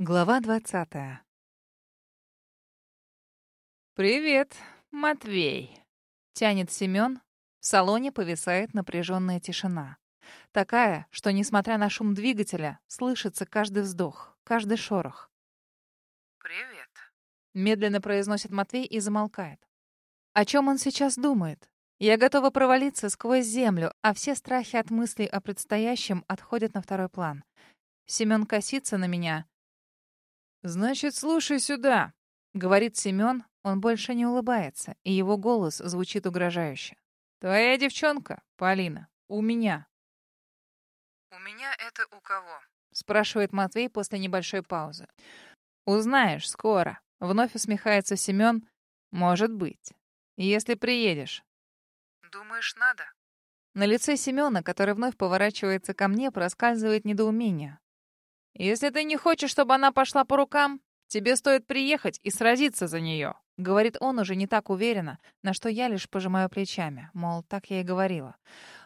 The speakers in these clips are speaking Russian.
Глава двадцатая. «Привет, Матвей!» — тянет Семен. В салоне повисает напряженная тишина. Такая, что, несмотря на шум двигателя, слышится каждый вздох, каждый шорох. «Привет», — медленно произносит Матвей и замолкает. О чем он сейчас думает? Я готова провалиться сквозь землю, а все страхи от мыслей о предстоящем отходят на второй план. Семен косится на меня — «Значит, слушай сюда», — говорит Семен. Он больше не улыбается, и его голос звучит угрожающе. «Твоя девчонка, Полина, у меня». «У меня это у кого?» — спрашивает Матвей после небольшой паузы. «Узнаешь скоро». Вновь усмехается Семен. «Может быть. Если приедешь». «Думаешь, надо?» На лице Семена, который вновь поворачивается ко мне, проскальзывает недоумение. «Если ты не хочешь, чтобы она пошла по рукам, тебе стоит приехать и сразиться за нее», — говорит он уже не так уверенно, на что я лишь пожимаю плечами, мол, так я и говорила.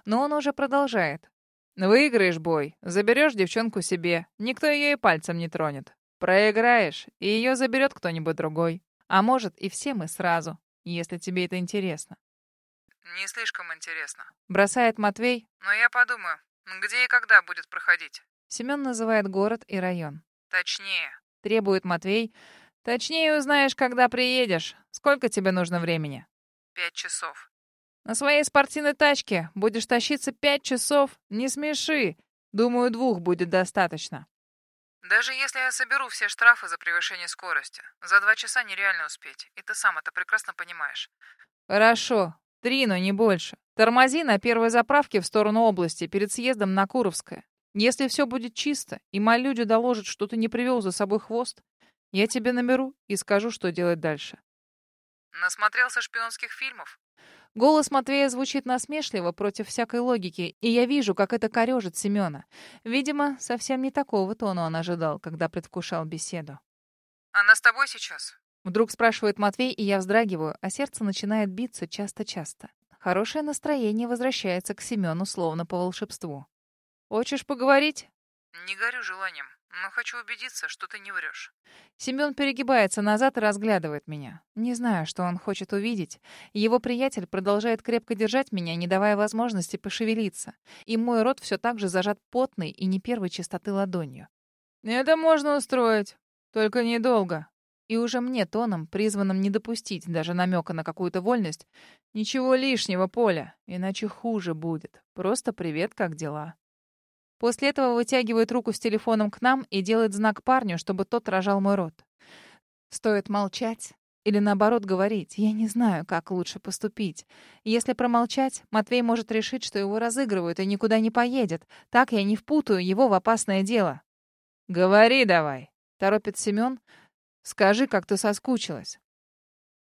Но он уже продолжает. «Выиграешь бой, заберешь девчонку себе, никто ее и пальцем не тронет. Проиграешь, и ее заберет кто-нибудь другой. А может, и все мы сразу, если тебе это интересно». «Не слишком интересно», — бросает Матвей. «Но я подумаю, где и когда будет проходить». Семен называет город и район. «Точнее», — требует Матвей. «Точнее узнаешь, когда приедешь. Сколько тебе нужно времени?» «Пять часов». «На своей спортивной тачке будешь тащиться пять часов? Не смеши. Думаю, двух будет достаточно». «Даже если я соберу все штрафы за превышение скорости, за два часа нереально успеть, и ты сам это прекрасно понимаешь». «Хорошо. Три, но не больше. Тормози на первой заправке в сторону области перед съездом на Куровское. Если все будет чисто, и мои люди доложат, что ты не привел за собой хвост, я тебе наберу и скажу, что делать дальше. Насмотрелся шпионских фильмов? Голос Матвея звучит насмешливо против всякой логики, и я вижу, как это корежит Семена. Видимо, совсем не такого тона он ожидал, когда предвкушал беседу. «Она с тобой сейчас?» Вдруг спрашивает Матвей, и я вздрагиваю, а сердце начинает биться часто-часто. Хорошее настроение возвращается к Семену словно по волшебству. Хочешь поговорить? Не горю желанием, но хочу убедиться, что ты не врешь. Семен перегибается назад и разглядывает меня. Не знаю, что он хочет увидеть. Его приятель продолжает крепко держать меня, не давая возможности пошевелиться. И мой рот все так же зажат потной и не первой чистоты ладонью. Это можно устроить, только недолго. И уже мне тоном, призванным не допустить даже намека на какую-то вольность, ничего лишнего, Поля, иначе хуже будет. Просто привет, как дела? После этого вытягивает руку с телефоном к нам и делает знак парню, чтобы тот рожал мой рот. Стоит молчать или, наоборот, говорить. Я не знаю, как лучше поступить. Если промолчать, Матвей может решить, что его разыгрывают и никуда не поедет. Так я не впутаю его в опасное дело. «Говори давай», — торопит Семен. «Скажи, как ты соскучилась».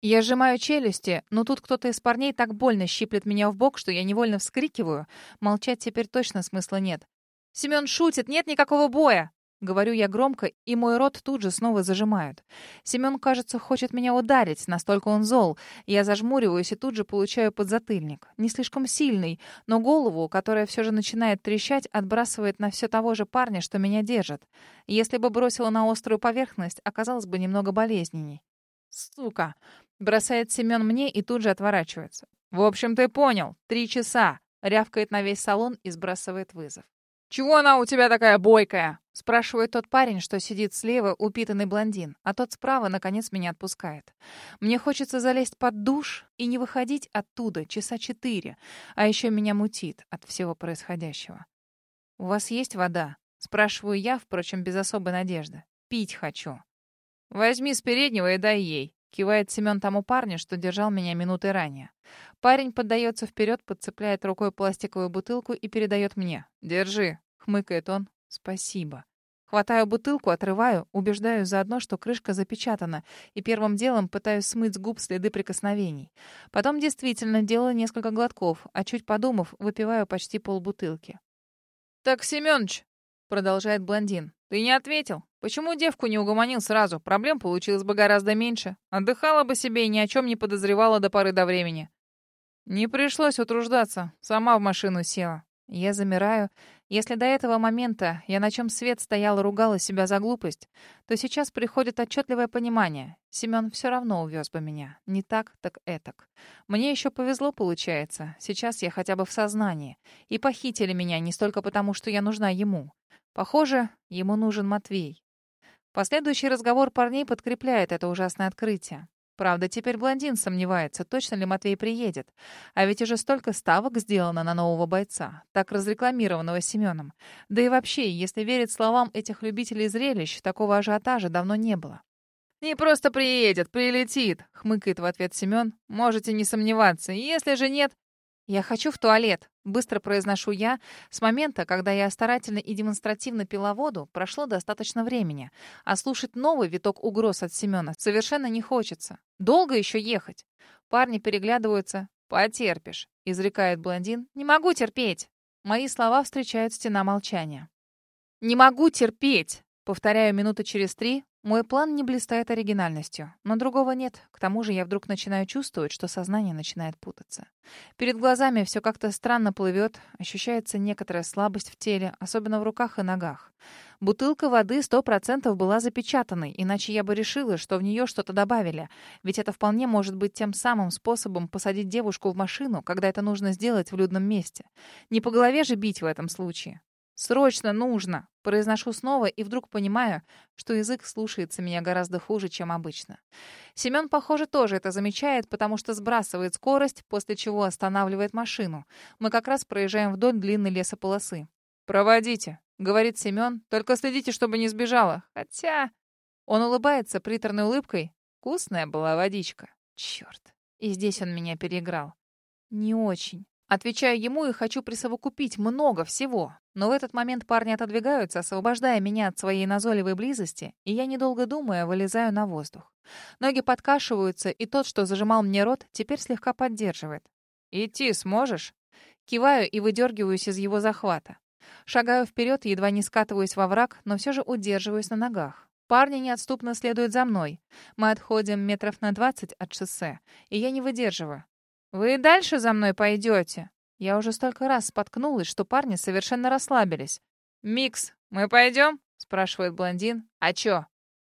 Я сжимаю челюсти, но тут кто-то из парней так больно щиплет меня в бок, что я невольно вскрикиваю. Молчать теперь точно смысла нет. Семен шутит, нет никакого боя. Говорю я громко, и мой рот тут же снова зажимают. Семен, кажется, хочет меня ударить, настолько он зол. Я зажмуриваюсь и тут же получаю подзатыльник. Не слишком сильный, но голову, которая все же начинает трещать, отбрасывает на все того же парня, что меня держит. Если бы бросила на острую поверхность, оказалось бы немного болезненней. «Сука!» — бросает Семен мне и тут же отворачивается. «В общем, ты понял. Три часа!» — рявкает на весь салон и сбрасывает вызов. «Чего она у тебя такая бойкая?» — спрашивает тот парень, что сидит слева, упитанный блондин, а тот справа, наконец, меня отпускает. Мне хочется залезть под душ и не выходить оттуда часа четыре, а еще меня мутит от всего происходящего. «У вас есть вода?» — спрашиваю я, впрочем, без особой надежды. «Пить хочу». «Возьми с переднего и дай ей», — кивает Семен тому парню, что держал меня минуты ранее. Парень поддается вперед, подцепляет рукой пластиковую бутылку и передает мне. «Держи», — хмыкает он. «Спасибо». Хватаю бутылку, отрываю, убеждаю заодно, что крышка запечатана, и первым делом пытаюсь смыть с губ следы прикосновений. Потом действительно делаю несколько глотков, а чуть подумав, выпиваю почти полбутылки. «Так, Семёныч», — продолжает блондин, — «ты не ответил. Почему девку не угомонил сразу? Проблем получилось бы гораздо меньше. Отдыхала бы себе и ни о чем не подозревала до поры до времени. Не пришлось утруждаться. Сама в машину села. Я замираю. Если до этого момента я на чем свет стояла ругала себя за глупость, то сейчас приходит отчетливое понимание. Семен все равно увез бы меня. Не так, так этак. Мне еще повезло, получается. Сейчас я хотя бы в сознании. И похитили меня не столько потому, что я нужна ему. Похоже, ему нужен Матвей. Последующий разговор парней подкрепляет это ужасное открытие. Правда, теперь блондин сомневается, точно ли Матвей приедет. А ведь уже столько ставок сделано на нового бойца, так разрекламированного Семеном. Да и вообще, если верить словам этих любителей зрелищ, такого ажиотажа давно не было. «Не просто приедет, прилетит», — хмыкает в ответ Семен. «Можете не сомневаться. Если же нет, «Я хочу в туалет», — быстро произношу я. С момента, когда я старательно и демонстративно пила воду, прошло достаточно времени. А слушать новый виток угроз от Семена совершенно не хочется. Долго еще ехать? Парни переглядываются. «Потерпишь», — изрекает блондин. «Не могу терпеть». Мои слова встречают стена молчания. «Не могу терпеть», — повторяю минуты через три, мой план не блистает оригинальностью, но другого нет. К тому же я вдруг начинаю чувствовать, что сознание начинает путаться. Перед глазами все как-то странно плывет, ощущается некоторая слабость в теле, особенно в руках и ногах. Бутылка воды сто процентов была запечатанной, иначе я бы решила, что в нее что-то добавили. Ведь это вполне может быть тем самым способом посадить девушку в машину, когда это нужно сделать в людном месте. Не по голове же бить в этом случае. «Срочно нужно!» Произношу снова и вдруг понимаю, что язык слушается меня гораздо хуже, чем обычно. Семен, похоже, тоже это замечает, потому что сбрасывает скорость, после чего останавливает машину. Мы как раз проезжаем вдоль длинной лесополосы. «Проводите», — говорит Семен, — «только следите, чтобы не сбежала. Хотя...» Он улыбается приторной улыбкой. Вкусная была водичка. Черт. И здесь он меня переиграл. Не очень. Отвечаю ему и хочу присовокупить много всего. Но в этот момент парни отодвигаются, освобождая меня от своей назойливой близости, и я, недолго думая, вылезаю на воздух. Ноги подкашиваются, и тот, что зажимал мне рот, теперь слегка поддерживает. «Идти сможешь?» Киваю и выдергиваюсь из его захвата. Шагаю вперед, едва не скатываюсь во враг, но все же удерживаюсь на ногах. Парни неотступно следуют за мной. Мы отходим метров на двадцать от шоссе, и я не выдерживаю. «Вы и дальше за мной пойдете?» Я уже столько раз споткнулась, что парни совершенно расслабились. «Микс, мы пойдем?» — спрашивает блондин. «А чё?»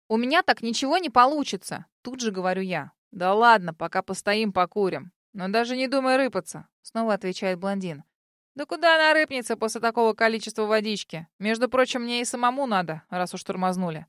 «У меня так ничего не получится», — тут же говорю я. «Да ладно, пока постоим, покурим. Но даже не думай рыпаться», — снова отвечает блондин. «Да куда она рыпнется после такого количества водички? Между прочим, мне и самому надо, раз уж тормознули».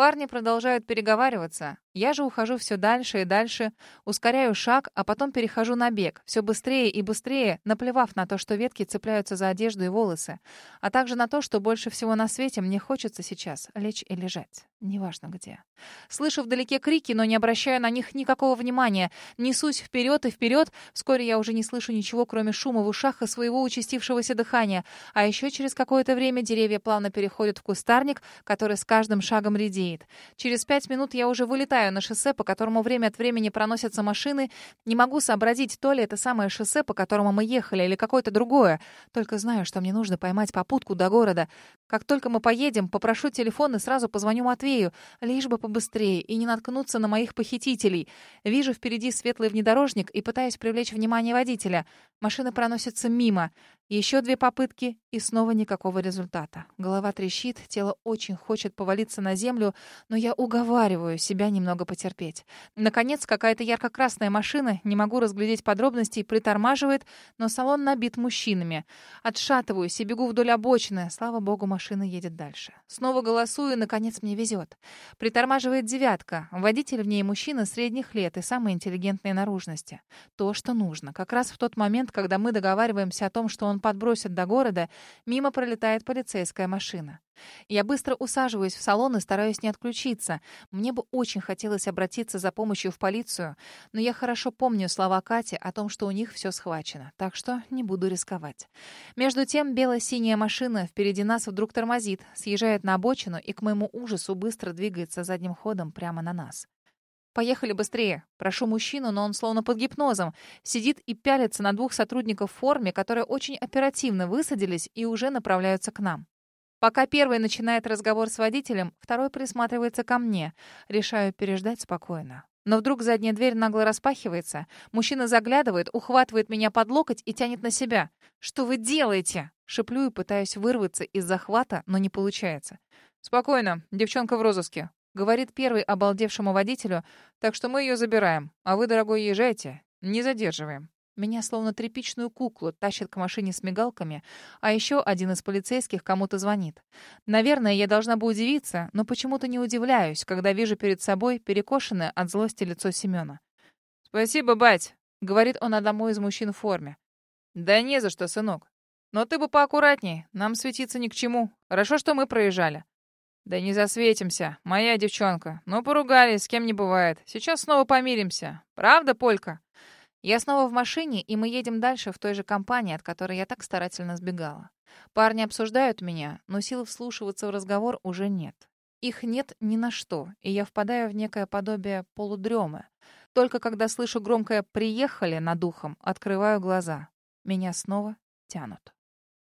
Парни продолжают переговариваться. Я же ухожу все дальше и дальше, ускоряю шаг, а потом перехожу на бег, все быстрее и быстрее, наплевав на то, что ветки цепляются за одежду и волосы, а также на то, что больше всего на свете мне хочется сейчас лечь и лежать, неважно где. Слышу вдалеке крики, но не обращаю на них никакого внимания. Несусь вперед и вперед. Вскоре я уже не слышу ничего, кроме шума в ушах и своего участившегося дыхания. А еще через какое-то время деревья плавно переходят в кустарник, который с каждым шагом редеет. Через пять минут я уже вылетаю на шоссе, по которому время от времени проносятся машины. Не могу сообразить, то ли это самое шоссе, по которому мы ехали, или какое-то другое. Только знаю, что мне нужно поймать попутку до города. Как только мы поедем, попрошу телефон и сразу позвоню Матвею, лишь бы побыстрее и не наткнуться на моих похитителей. Вижу впереди светлый внедорожник и пытаюсь привлечь внимание водителя. Машины проносятся мимо. Еще две попытки, и снова никакого результата. Голова трещит, тело очень хочет повалиться на землю, но я уговариваю себя немного потерпеть. Наконец, какая-то ярко-красная машина, не могу разглядеть подробностей, притормаживает, но салон набит мужчинами. Отшатываюсь и бегу вдоль обочины. Слава богу, машина едет дальше. Снова голосую, и, наконец, мне везет. Притормаживает девятка. Водитель в ней мужчина средних лет и самой интеллигентной наружности. То, что нужно. Как раз в тот момент, когда мы договариваемся о том, что он подбросит до города, мимо пролетает полицейская машина. Я быстро усаживаюсь в салон и стараюсь не отключиться. Мне бы очень хотелось обратиться за помощью в полицию, но я хорошо помню слова Кати о том, что у них все схвачено, так что не буду рисковать. Между тем бело-синяя машина впереди нас вдруг тормозит, съезжает на обочину и, к моему ужасу, быстро двигается задним ходом прямо на нас. «Поехали быстрее!» Прошу мужчину, но он словно под гипнозом. Сидит и пялится на двух сотрудников в форме, которые очень оперативно высадились и уже направляются к нам. Пока первый начинает разговор с водителем, второй присматривается ко мне. Решаю переждать спокойно. Но вдруг задняя дверь нагло распахивается. Мужчина заглядывает, ухватывает меня под локоть и тянет на себя. «Что вы делаете?» Шиплю и пытаюсь вырваться из захвата, но не получается. «Спокойно, девчонка в розыске», — говорит первый обалдевшему водителю, «так что мы ее забираем, а вы, дорогой, езжайте, не задерживаем». Меня словно тряпичную куклу тащат к машине с мигалками, а еще один из полицейских кому-то звонит. Наверное, я должна бы удивиться, но почему-то не удивляюсь, когда вижу перед собой перекошенное от злости лицо Семена. «Спасибо, бать», — говорит он одному из мужчин в форме. «Да не за что, сынок. Но ты бы поаккуратней, нам светиться ни к чему. Хорошо, что мы проезжали». «Да не засветимся, моя девчонка. Ну, поругались, с кем не бывает. Сейчас снова помиримся. Правда, Полька?» Я снова в машине, и мы едем дальше в той же компании, от которой я так старательно сбегала. Парни обсуждают меня, но сил вслушиваться в разговор уже нет. Их нет ни на что, и я впадаю в некое подобие полудремы. Только когда слышу громкое «приехали» над ухом, открываю глаза. Меня снова тянут.